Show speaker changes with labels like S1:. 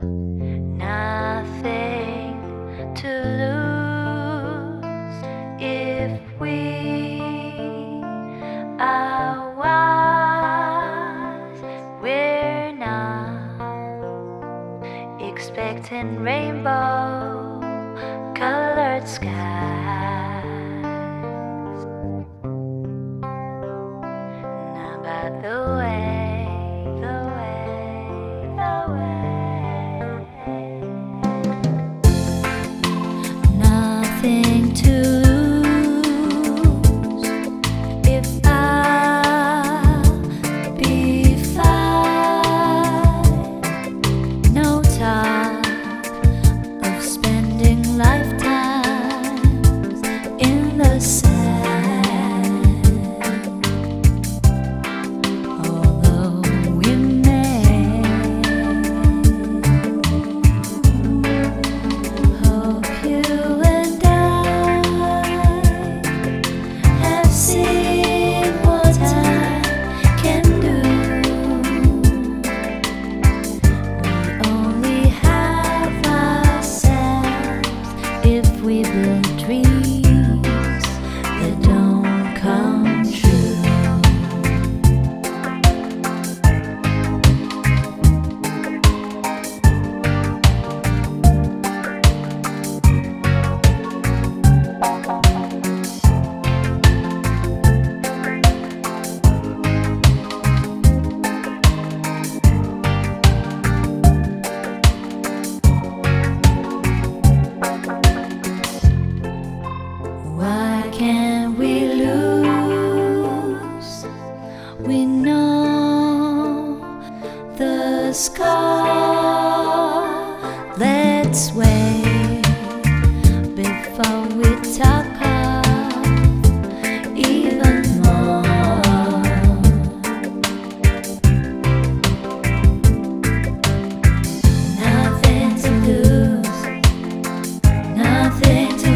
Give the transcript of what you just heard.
S1: Nothing to lose if we are wise. We're not expecting rainbow colored skies. Now, by the way, we build scar. Let's wait before we talk even more. Nothing to lose. Nothing to